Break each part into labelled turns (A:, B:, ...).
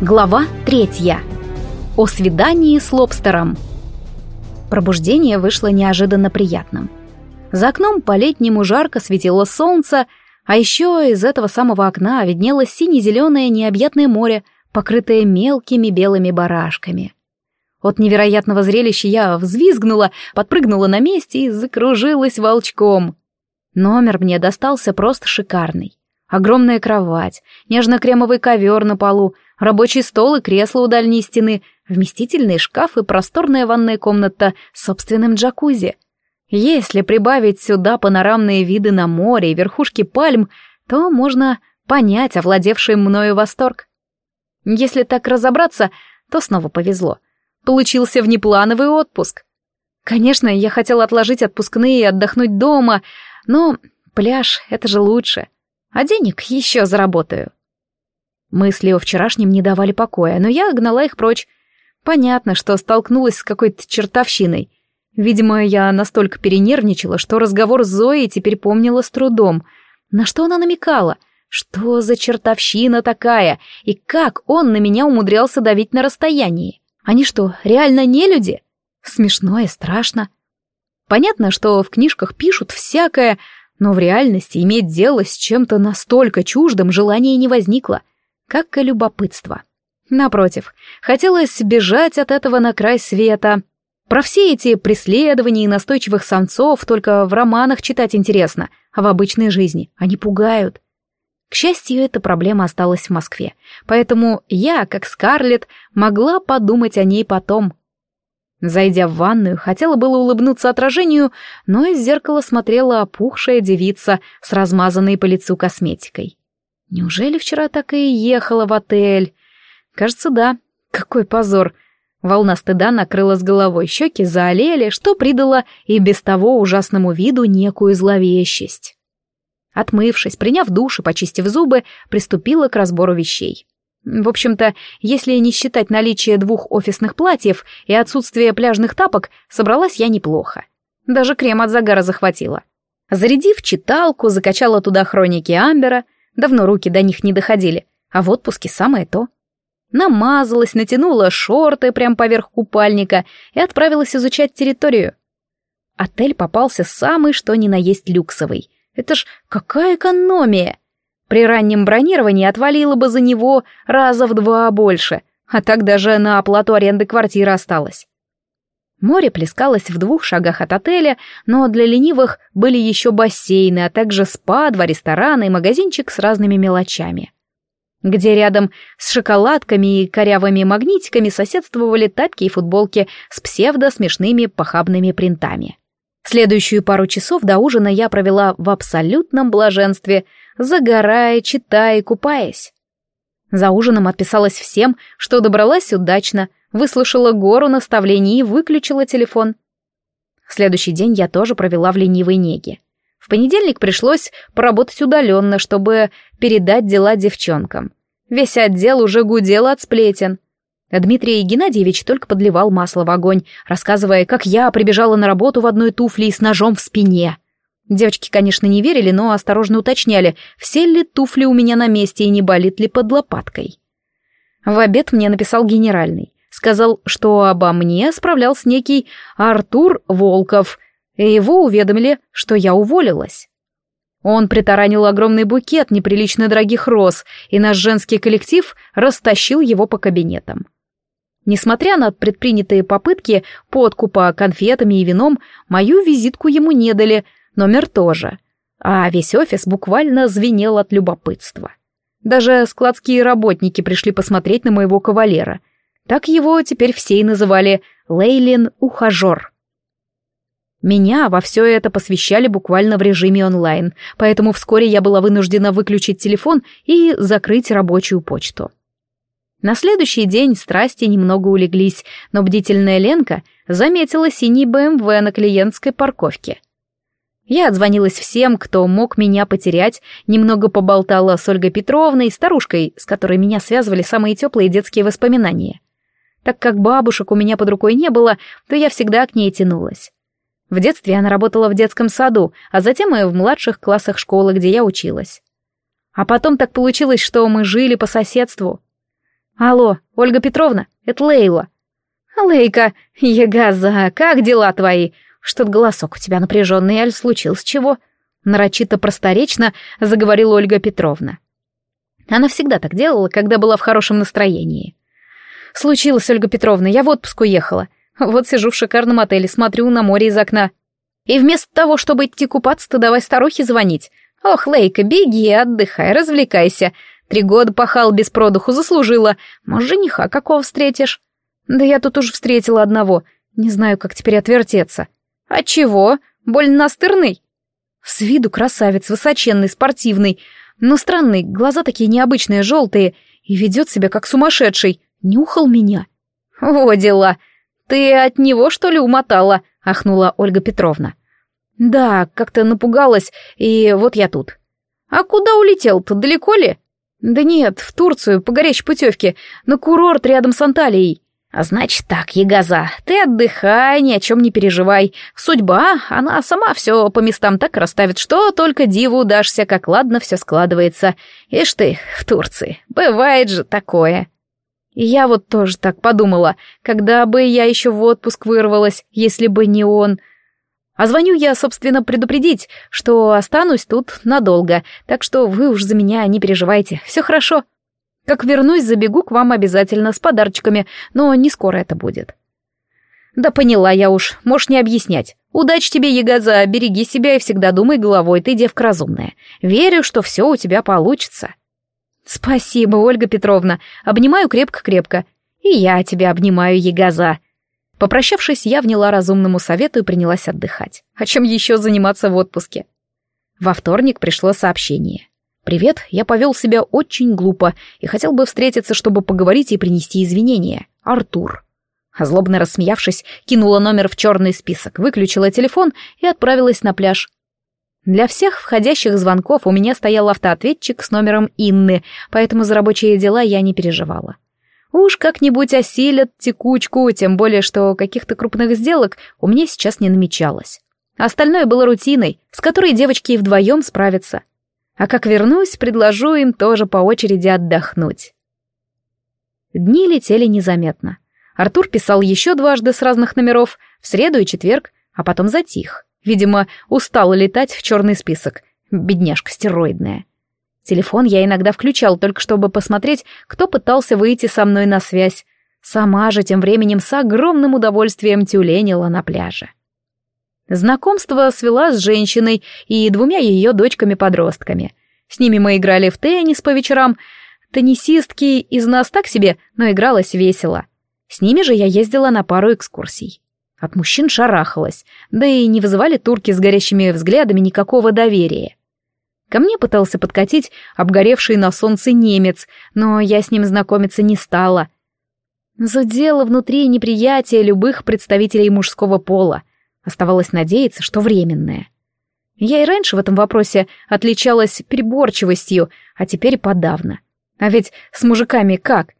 A: Глава третья. О свидании с лобстером. Пробуждение вышло неожиданно приятным. За окном по-летнему жарко светило солнце, а еще из этого самого окна виднелось сине-зеленое необъятное море, покрытое мелкими белыми барашками. От невероятного зрелища я взвизгнула, подпрыгнула на месте и закружилась волчком. Номер мне достался просто шикарный. Огромная кровать, нежно-кремовый ковер на полу, рабочий стол и кресло у дальней стены, вместительный шкаф и просторная ванная комната с собственным джакузи. Если прибавить сюда панорамные виды на море и верхушки пальм, то можно понять овладевший мною восторг. Если так разобраться, то снова повезло. Получился внеплановый отпуск. Конечно, я хотела отложить отпускные и отдохнуть дома, но пляж — это же лучше — а денег еще заработаю. Мысли о вчерашнем не давали покоя, но я гнала их прочь. Понятно, что столкнулась с какой-то чертовщиной. Видимо, я настолько перенервничала, что разговор с Зоей теперь помнила с трудом. На что она намекала? Что за чертовщина такая? И как он на меня умудрялся давить на расстоянии? Они что, реально не люди? Смешно и страшно. Понятно, что в книжках пишут всякое, но в реальности иметь дело с чем-то настолько чуждым желания не возникло, как и любопытство. Напротив, хотелось бежать от этого на край света. Про все эти преследования и настойчивых самцов только в романах читать интересно, а в обычной жизни они пугают. К счастью, эта проблема осталась в Москве, поэтому я, как Скарлетт, могла подумать о ней потом, Зайдя в ванную, хотела было улыбнуться отражению, но из зеркала смотрела опухшая девица с размазанной по лицу косметикой. Неужели вчера так и ехала в отель? Кажется, да. Какой позор. Волна стыда накрыла с головой, щеки заолели, что придало и без того ужасному виду некую зловещесть. Отмывшись, приняв душ и почистив зубы, приступила к разбору вещей. В общем-то, если не считать наличие двух офисных платьев и отсутствие пляжных тапок, собралась я неплохо. Даже крем от загара захватила. Зарядив читалку, закачала туда хроники Амбера, давно руки до них не доходили, а в отпуске самое то. Намазалась, натянула шорты прямо поверх купальника и отправилась изучать территорию. Отель попался самый что ни на есть люксовый. Это ж какая экономия! При раннем бронировании отвалило бы за него раза в два больше, а так даже на оплату аренды квартиры осталось. Море плескалось в двух шагах от отеля, но для ленивых были еще бассейны, а также спа, два ресторана и магазинчик с разными мелочами. Где рядом с шоколадками и корявыми магнитиками соседствовали тапки и футболки с псевдо-смешными похабными принтами. Следующую пару часов до ужина я провела в абсолютном блаженстве, загорая, читая и купаясь. За ужином отписалась всем, что добралась удачно, выслушала гору наставлений и выключила телефон. Следующий день я тоже провела в ленивой неге. В понедельник пришлось поработать удаленно, чтобы передать дела девчонкам. Весь отдел уже гудел от сплетен. Дмитрий Геннадьевич только подливал масло в огонь, рассказывая, как я прибежала на работу в одной туфле и с ножом в спине. Девочки, конечно, не верили, но осторожно уточняли, все ли туфли у меня на месте и не болит ли под лопаткой. В обед мне написал генеральный. Сказал, что обо мне справлялся некий Артур Волков, и его уведомили, что я уволилась. Он притаранил огромный букет неприлично дорогих роз, и наш женский коллектив растащил его по кабинетам. Несмотря на предпринятые попытки подкупа конфетами и вином, мою визитку ему не дали — номер тоже. А весь офис буквально звенел от любопытства. Даже складские работники пришли посмотреть на моего кавалера. Так его теперь все и называли Лейлин Ухажер. Меня во все это посвящали буквально в режиме онлайн, поэтому вскоре я была вынуждена выключить телефон и закрыть рабочую почту. На следующий день страсти немного улеглись, но бдительная Ленка заметила синий БМВ на клиентской парковке — я отзвонилась всем, кто мог меня потерять, немного поболтала с Ольгой Петровной, старушкой, с которой меня связывали самые теплые детские воспоминания. Так как бабушек у меня под рукой не было, то я всегда к ней тянулась. В детстве она работала в детском саду, а затем и в младших классах школы, где я училась. А потом так получилось, что мы жили по соседству. «Алло, Ольга Петровна, это Лейла». «Лейка, Ягаза, как дела твои? Что-то голосок у тебя напряженный, аль случилось чего?» Нарочито просторечно заговорила Ольга Петровна. Она всегда так делала, когда была в хорошем настроении. «Случилось, Ольга Петровна, я в отпуск уехала. Вот сижу в шикарном отеле, смотрю на море из окна. И вместо того, чтобы идти купаться, давай старухе звонить. Ох, Лейка, беги, отдыхай, развлекайся. Три года пахал без продуху, заслужила. Может, жениха какого встретишь? Да я тут уже встретила одного. Не знаю, как теперь отвертеться. А чего? Больно настырный? С виду красавец, высоченный, спортивный, но странный, глаза такие необычные, желтые, и ведет себя как сумасшедший. Нюхал меня. О, дела. Ты от него, что ли, умотала? Ахнула Ольга Петровна. Да, как-то напугалась, и вот я тут. А куда улетел-то, далеко ли? Да нет, в Турцию, по горячей путевке, на курорт рядом с Анталией. А значит так, Ягоза, ты отдыхай, ни о чем не переживай. Судьба, она сама все по местам так расставит, что только диву дашься, как ладно все складывается. Ишь ты, в Турции, бывает же такое. Я вот тоже так подумала, когда бы я еще в отпуск вырвалась, если бы не он. А звоню я, собственно, предупредить, что останусь тут надолго, так что вы уж за меня не переживайте, все хорошо. Как вернусь, забегу к вам обязательно с подарочками, но не скоро это будет. Да поняла я уж, можешь не объяснять. Удачи тебе, Ягоза, береги себя и всегда думай головой, ты девка разумная. Верю, что все у тебя получится. Спасибо, Ольга Петровна, обнимаю крепко-крепко. И я тебя обнимаю, Ягоза. Попрощавшись, я вняла разумному совету и принялась отдыхать. О чем еще заниматься в отпуске? Во вторник пришло сообщение. «Привет, я повел себя очень глупо и хотел бы встретиться, чтобы поговорить и принести извинения. Артур». Злобно рассмеявшись, кинула номер в черный список, выключила телефон и отправилась на пляж. Для всех входящих звонков у меня стоял автоответчик с номером Инны, поэтому за рабочие дела я не переживала. Уж как-нибудь осилят текучку, тем более, что каких-то крупных сделок у меня сейчас не намечалось. Остальное было рутиной, с которой девочки и вдвоем справятся. А как вернусь, предложу им тоже по очереди отдохнуть. Дни летели незаметно. Артур писал еще дважды с разных номеров, в среду и четверг, а потом затих. Видимо, устал летать в черный список. Бедняжка стероидная. Телефон я иногда включал, только чтобы посмотреть, кто пытался выйти со мной на связь. Сама же тем временем с огромным удовольствием тюленила на пляже. Знакомство свела с женщиной и двумя ее дочками-подростками. С ними мы играли в теннис по вечерам. Теннисистки из нас так себе, но игралась весело. С ними же я ездила на пару экскурсий. От мужчин шарахалась, да и не вызывали турки с горящими взглядами никакого доверия. Ко мне пытался подкатить обгоревший на солнце немец, но я с ним знакомиться не стала. Задело внутри неприятие любых представителей мужского пола. Оставалось надеяться, что временное. Я и раньше в этом вопросе отличалась переборчивостью, а теперь подавно. А ведь с мужиками как?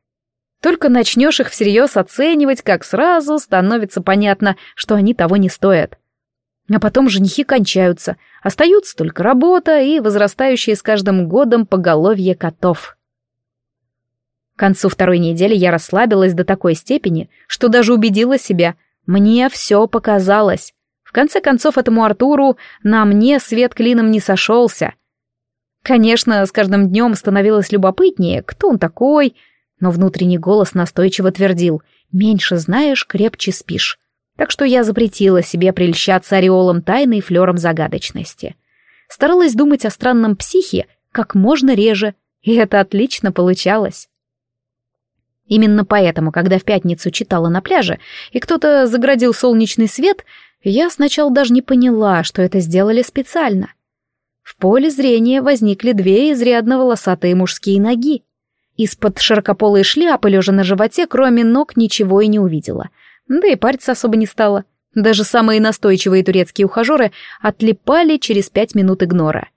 A: Только начнешь их всерьез оценивать, как сразу становится понятно, что они того не стоят. А потом женихи кончаются, остаются только работа и возрастающие с каждым годом поголовье котов. К концу второй недели я расслабилась до такой степени, что даже убедила себя, мне все показалось. В конце концов, этому Артуру на мне свет клином не сошелся. Конечно, с каждым днем становилось любопытнее, кто он такой, но внутренний голос настойчиво твердил «меньше знаешь, крепче спишь». Так что я запретила себе прельщаться ореолом тайны и флером загадочности. Старалась думать о странном психе как можно реже, и это отлично получалось. Именно поэтому, когда в пятницу читала на пляже, и кто-то заградил солнечный свет, я сначала даже не поняла, что это сделали специально. В поле зрения возникли две изрядно волосатые мужские ноги. Из-под широкополой шляпы, лежа на животе, кроме ног, ничего и не увидела. Да и париться особо не стало. Даже самые настойчивые турецкие ухажеры отлипали через пять минут игнора.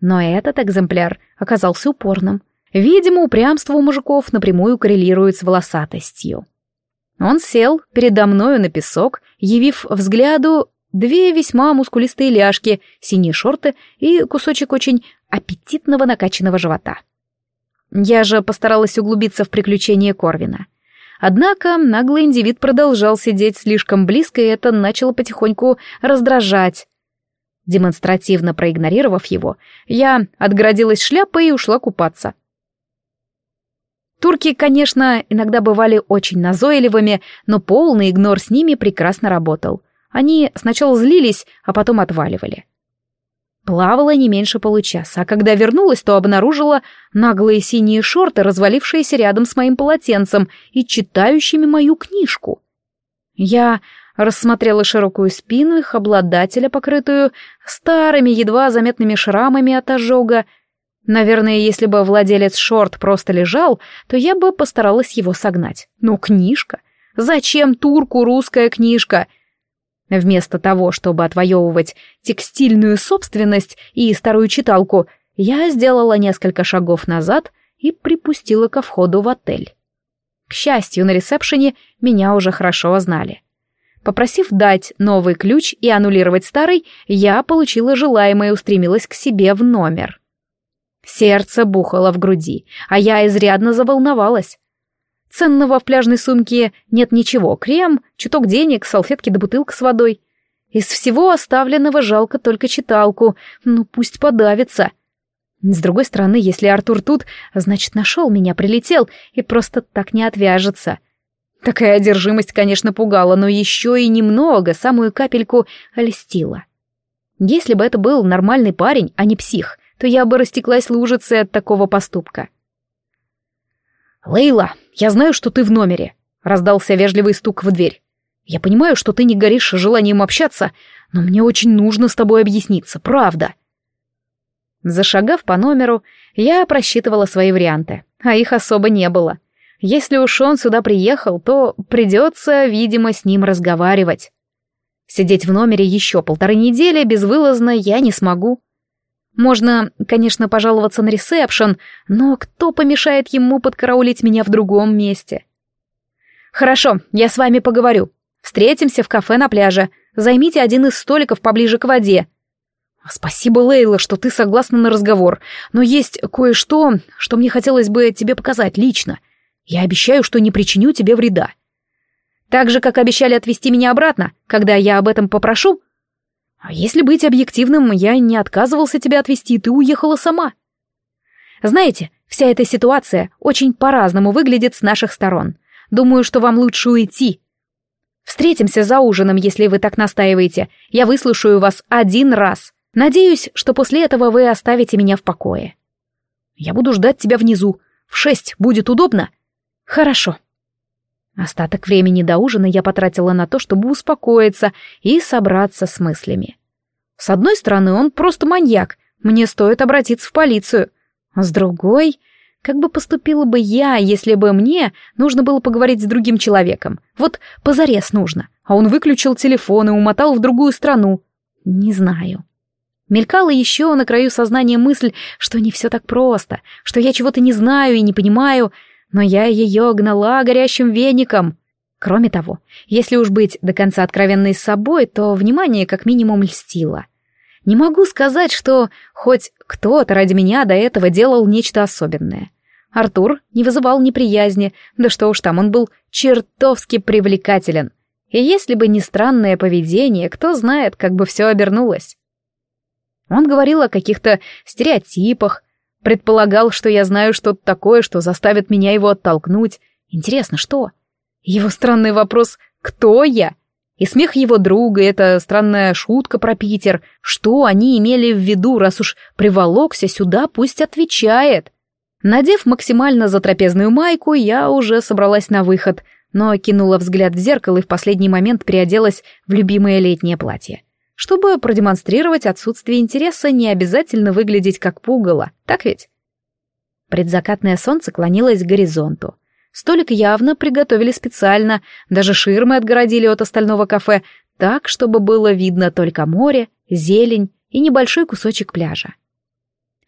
A: Но этот экземпляр оказался упорным. Видимо, упрямство у мужиков напрямую коррелирует с волосатостью. Он сел передо мною на песок, явив взгляду две весьма мускулистые ляжки, синие шорты и кусочек очень аппетитного накачанного живота. Я же постаралась углубиться в приключения Корвина. Однако наглый индивид продолжал сидеть слишком близко, и это начало потихоньку раздражать. Демонстративно проигнорировав его, я отгородилась шляпой и ушла купаться. Турки, конечно, иногда бывали очень назойливыми, но полный игнор с ними прекрасно работал. Они сначала злились, а потом отваливали. Плавала не меньше получаса, а когда вернулась, то обнаружила наглые синие шорты, развалившиеся рядом с моим полотенцем и читающими мою книжку. Я рассмотрела широкую спину их обладателя, покрытую старыми, едва заметными шрамами от ожога. Наверное, если бы владелец шорт просто лежал, то я бы постаралась его согнать. Но книжка? Зачем турку русская книжка? Вместо того, чтобы отвоевывать текстильную собственность и старую читалку, я сделала несколько шагов назад и припустила ко входу в отель. К счастью, на ресепшене меня уже хорошо знали. Попросив дать новый ключ и аннулировать старый, я получила желаемое и устремилась к себе в номер. Сердце бухало в груди, а я изрядно заволновалась. Ценного в пляжной сумке нет ничего. Крем, чуток денег, салфетки да бутылка с водой. Из всего оставленного жалко только читалку. Ну, пусть подавится. С другой стороны, если Артур тут, значит, нашел меня, прилетел и просто так не отвяжется. Такая одержимость, конечно, пугала, но еще и немного, самую капельку, льстила. Если бы это был нормальный парень, а не псих, то я бы растеклась лужицей от такого поступка. «Лейла, я знаю, что ты в номере», — раздался вежливый стук в дверь. «Я понимаю, что ты не горишь желанием общаться, но мне очень нужно с тобой объясниться, правда». Зашагав по номеру, я просчитывала свои варианты, а их особо не было. Если уж он сюда приехал, то придется, видимо, с ним разговаривать. Сидеть в номере еще полторы недели безвылазно я не смогу. Можно, конечно, пожаловаться на ресепшн, но кто помешает ему подкараулить меня в другом месте? Хорошо, я с вами поговорю. Встретимся в кафе на пляже. Займите один из столиков поближе к воде. Спасибо, Лейла, что ты согласна на разговор, но есть кое-что, что мне хотелось бы тебе показать лично. Я обещаю, что не причиню тебе вреда. Так же, как обещали отвезти меня обратно, когда я об этом попрошу, а если быть объективным, я не отказывался тебя отвезти, ты уехала сама. Знаете, вся эта ситуация очень по-разному выглядит с наших сторон. Думаю, что вам лучше уйти. Встретимся за ужином, если вы так настаиваете. Я выслушаю вас один раз. Надеюсь, что после этого вы оставите меня в покое. Я буду ждать тебя внизу. В шесть будет удобно? Хорошо. Остаток времени до ужина я потратила на то, чтобы успокоиться и собраться с мыслями. С одной стороны, он просто маньяк, мне стоит обратиться в полицию. А с другой, как бы поступила бы я, если бы мне нужно было поговорить с другим человеком? Вот позарез нужно, а он выключил телефон и умотал в другую страну. Не знаю. Мелькала еще на краю сознания мысль, что не все так просто, что я чего-то не знаю и не понимаю, но я ее гнала горящим веником. Кроме того, если уж быть до конца откровенной с собой, то внимание как минимум льстило. Не могу сказать, что хоть кто-то ради меня до этого делал нечто особенное. Артур не вызывал неприязни, да что уж там, он был чертовски привлекателен. И если бы не странное поведение, кто знает, как бы все обернулось. Он говорил о каких-то стереотипах, Предполагал, что я знаю что-то такое, что заставит меня его оттолкнуть. Интересно, что? Его странный вопрос «Кто я?» И смех его друга, эта странная шутка про Питер. Что они имели в виду, раз уж приволокся сюда, пусть отвечает. Надев максимально затрапезную майку, я уже собралась на выход, но кинула взгляд в зеркало и в последний момент переоделась в любимое летнее платье. Чтобы продемонстрировать отсутствие интереса, не обязательно выглядеть как пугало, так ведь? Предзакатное солнце клонилось к горизонту. Столик явно приготовили специально, даже ширмы отгородили от остального кафе, так, чтобы было видно только море, зелень и небольшой кусочек пляжа.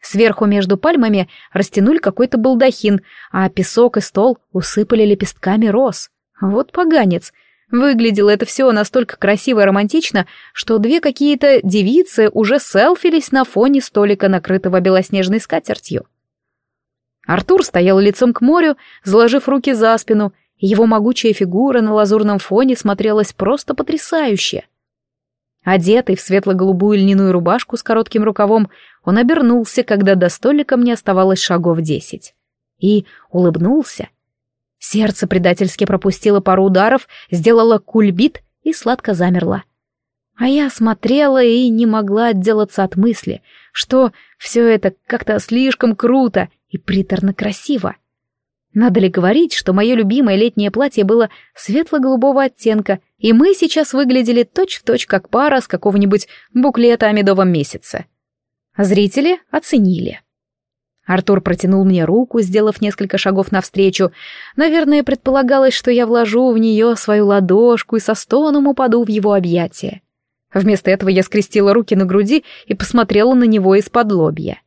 A: Сверху между пальмами растянули какой-то балдахин, а песок и стол усыпали лепестками роз. Вот поганец — Выглядело это все настолько красиво и романтично, что две какие-то девицы уже селфились на фоне столика, накрытого белоснежной скатертью. Артур стоял лицом к морю, заложив руки за спину, и его могучая фигура на лазурном фоне смотрелась просто потрясающе. Одетый в светло-голубую льняную рубашку с коротким рукавом, он обернулся, когда до столика мне оставалось шагов десять. И улыбнулся. Сердце предательски пропустило пару ударов, сделало кульбит и сладко замерло. А я смотрела и не могла отделаться от мысли, что все это как-то слишком круто и приторно красиво. Надо ли говорить, что мое любимое летнее платье было светло-голубого оттенка, и мы сейчас выглядели точь-в-точь точь как пара с какого-нибудь буклета о медовом месяце. Зрители оценили. Артур протянул мне руку, сделав несколько шагов навстречу. Наверное, предполагалось, что я вложу в нее свою ладошку и со стоном упаду в его объятия. Вместо этого я скрестила руки на груди и посмотрела на него из-под лобья.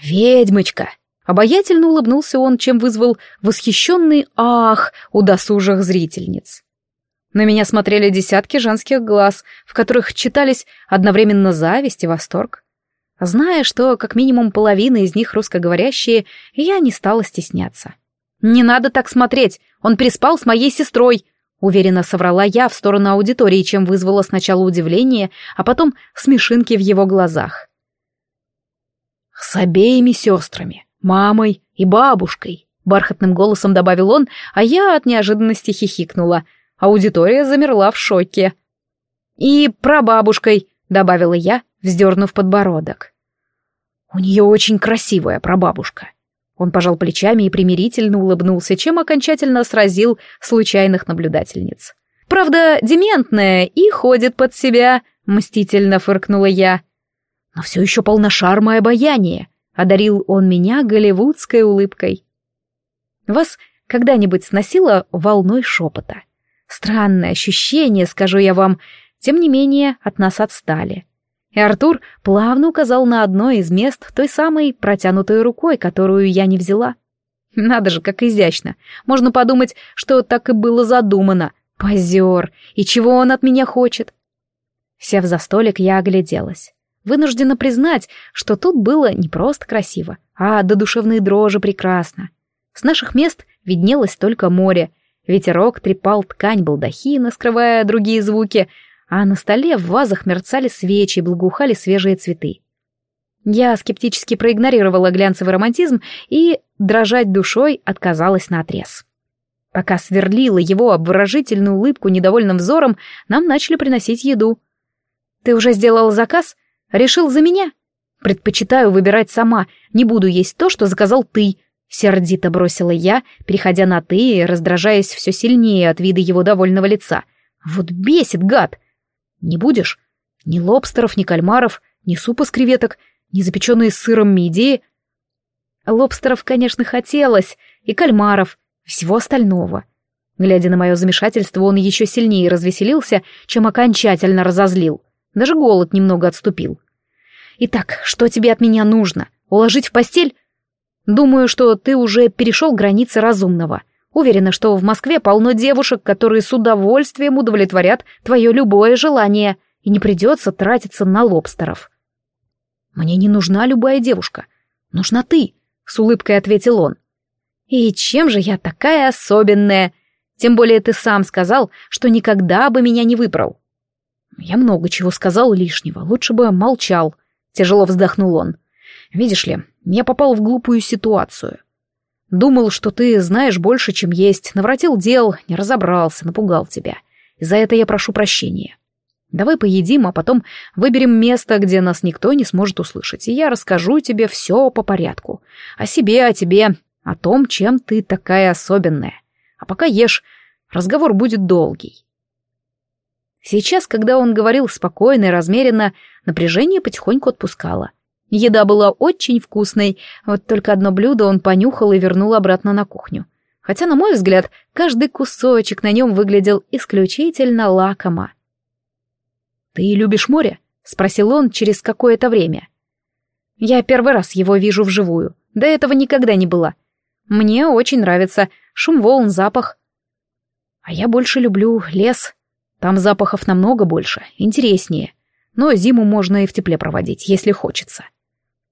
A: «Ведьмочка!» Обаятельно улыбнулся он, чем вызвал восхищенный ах у досужих зрительниц. На меня смотрели десятки женских глаз, в которых читались одновременно зависть и восторг. Зная, что как минимум половина из них русскоговорящие, я не стала стесняться. «Не надо так смотреть, он приспал с моей сестрой», уверенно соврала я в сторону аудитории, чем вызвала сначала удивление, а потом смешинки в его глазах. «С обеими сестрами», мамой и бабушкой», — бархатным голосом добавил он, а я от неожиданности хихикнула. Аудитория замерла в шоке. «И прабабушкой», — добавила я, вздернув подбородок. «У нее очень красивая прабабушка». Он пожал плечами и примирительно улыбнулся, чем окончательно сразил случайных наблюдательниц. «Правда, дементная и ходит под себя», — мстительно фыркнула я. «Но все еще полна шарма и обаяния. Одарил он меня голливудской улыбкой. Вас когда-нибудь сносило волной шепота? Странное ощущение, скажу я вам, тем не менее от нас отстали. И Артур плавно указал на одно из мест той самой протянутой рукой, которую я не взяла. Надо же, как изящно. Можно подумать, что так и было задумано. Позер. И чего он от меня хочет? Сев за столик, я огляделась. Вынуждена признать, что тут было не просто красиво, а до душевной дрожи прекрасно. С наших мест виднелось только море. Ветерок трепал ткань балдахина, скрывая другие звуки, а на столе в вазах мерцали свечи и благоухали свежие цветы. Я скептически проигнорировала глянцевый романтизм и дрожать душой отказалась наотрез. Пока сверлила его обворожительную улыбку недовольным взором, нам начали приносить еду. «Ты уже сделал заказ?» Решил за меня? Предпочитаю выбирать сама, не буду есть то, что заказал ты. Сердито бросила я, переходя на «ты» и раздражаясь все сильнее от вида его довольного лица. Вот бесит, гад! Не будешь? Ни лобстеров, ни кальмаров, ни супа с креветок, ни запеченные с сыром мидии. Лобстеров, конечно, хотелось, и кальмаров, всего остального. Глядя на мое замешательство, он еще сильнее развеселился, чем окончательно разозлил. Даже голод немного отступил. «Итак, что тебе от меня нужно? Уложить в постель?» «Думаю, что ты уже перешел границы разумного. Уверена, что в Москве полно девушек, которые с удовольствием удовлетворят твое любое желание, и не придется тратиться на лобстеров». «Мне не нужна любая девушка. Нужна ты», — с улыбкой ответил он. «И чем же я такая особенная? Тем более ты сам сказал, что никогда бы меня не выбрал». Я много чего сказал лишнего, лучше бы молчал. Тяжело вздохнул он. Видишь ли, я попал в глупую ситуацию. Думал, что ты знаешь больше, чем есть, навратил дел, не разобрался, напугал тебя. За это я прошу прощения. Давай поедим, а потом выберем место, где нас никто не сможет услышать, и я расскажу тебе все по порядку. О себе, о тебе, о том, чем ты такая особенная. А пока ешь, разговор будет долгий. Сейчас, когда он говорил спокойно и размеренно, напряжение потихоньку отпускало. Еда была очень вкусной, вот только одно блюдо он понюхал и вернул обратно на кухню. Хотя, на мой взгляд, каждый кусочек на нем выглядел исключительно лакомо. «Ты любишь море?» — спросил он через какое-то время. «Я первый раз его вижу вживую. До этого никогда не было. Мне очень нравится шум волн, запах. А я больше люблю лес», там запахов намного больше, интереснее. Но зиму можно и в тепле проводить, если хочется.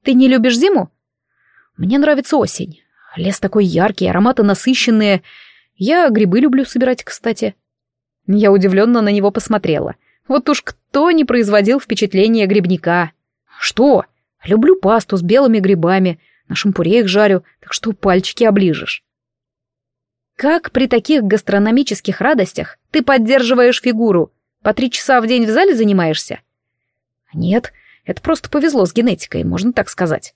A: Ты не любишь зиму? Мне нравится осень. Лес такой яркий, ароматы насыщенные. Я грибы люблю собирать, кстати. Я удивленно на него посмотрела. Вот уж кто не производил впечатления грибника. Что? Люблю пасту с белыми грибами. На шампуре их жарю, так что пальчики оближешь. Как при таких гастрономических радостях ты поддерживаешь фигуру? По три часа в день в зале занимаешься? Нет, это просто повезло с генетикой, можно так сказать.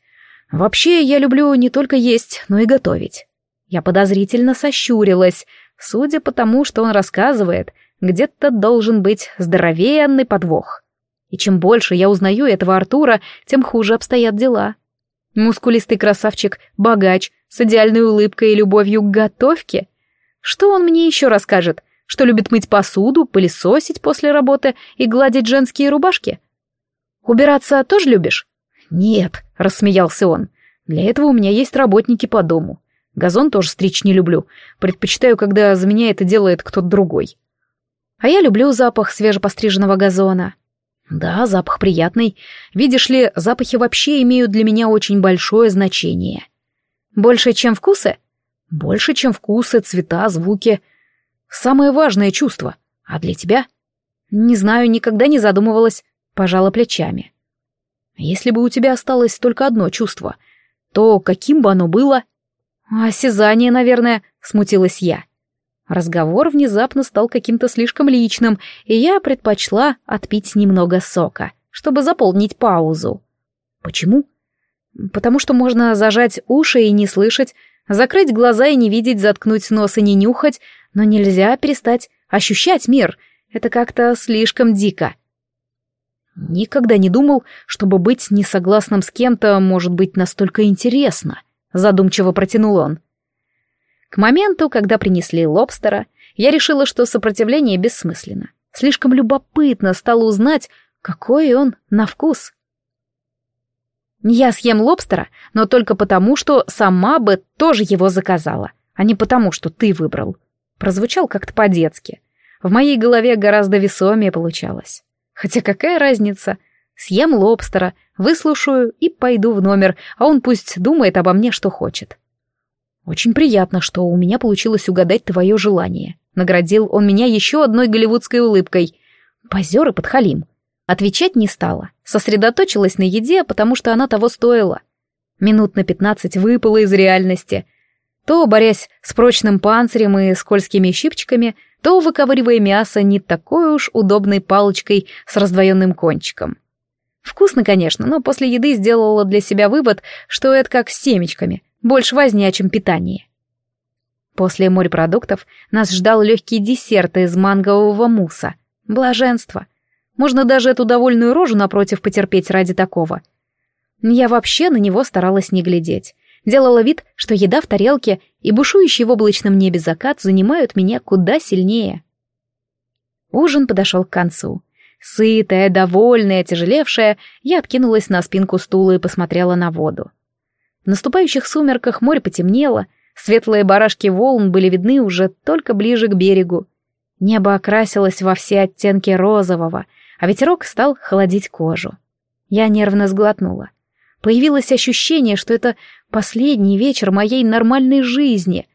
A: Вообще, я люблю не только есть, но и готовить. Я подозрительно сощурилась. Судя по тому, что он рассказывает, где-то должен быть здоровенный подвох. И чем больше я узнаю этого Артура, тем хуже обстоят дела. Мускулистый красавчик, богач, с идеальной улыбкой и любовью к готовке. Что он мне еще расскажет? Что любит мыть посуду, пылесосить после работы и гладить женские рубашки? Убираться тоже любишь? Нет, рассмеялся он. Для этого у меня есть работники по дому. Газон тоже стричь не люблю. Предпочитаю, когда за меня это делает кто-то другой. А я люблю запах свежепостриженного газона. Да, запах приятный. Видишь ли, запахи вообще имеют для меня очень большое значение. Больше, чем вкусы? Больше, чем вкусы, цвета, звуки. Самое важное чувство. А для тебя? Не знаю, никогда не задумывалась. Пожала плечами. Если бы у тебя осталось только одно чувство, то каким бы оно было? Осязание, наверное, смутилась я. Разговор внезапно стал каким-то слишком личным, и я предпочла отпить немного сока, чтобы заполнить паузу. Почему? Потому что можно зажать уши и не слышать, закрыть глаза и не видеть, заткнуть нос и не нюхать, но нельзя перестать ощущать мир. Это как-то слишком дико. Никогда не думал, чтобы быть несогласным с кем-то может быть настолько интересно, задумчиво протянул он. К моменту, когда принесли лобстера, я решила, что сопротивление бессмысленно. Слишком любопытно стало узнать, какой он на вкус. Я съем лобстера, но только потому, что сама бы тоже его заказала, а не потому, что ты выбрал. Прозвучал как-то по-детски. В моей голове гораздо весомее получалось. Хотя какая разница? Съем лобстера, выслушаю и пойду в номер, а он пусть думает обо мне, что хочет. «Очень приятно, что у меня получилось угадать твое желание». Наградил он меня еще одной голливудской улыбкой. Позер и подхалим. Отвечать не стала. Сосредоточилась на еде, потому что она того стоила. Минут на пятнадцать выпала из реальности. То борясь с прочным панцирем и скользкими щипчиками, то выковыривая мясо не такой уж удобной палочкой с раздвоенным кончиком. Вкусно, конечно, но после еды сделала для себя вывод, что это как с семечками — больше возня, чем питание. После морепродуктов нас ждал легкий десерт из мангового мусса. Блаженство. Можно даже эту довольную рожу напротив потерпеть ради такого. Я вообще на него старалась не глядеть. Делала вид, что еда в тарелке и бушующий в облачном небе закат занимают меня куда сильнее. Ужин подошел к концу. Сытая, довольная, тяжелевшая, я откинулась на спинку стула и посмотрела на воду. В наступающих сумерках море потемнело, светлые барашки волн были видны уже только ближе к берегу. Небо окрасилось во все оттенки розового, а ветерок стал холодить кожу. Я нервно сглотнула. Появилось ощущение, что это последний вечер моей нормальной жизни.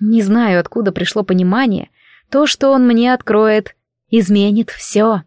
A: Не знаю, откуда пришло понимание. То, что он мне откроет, изменит все.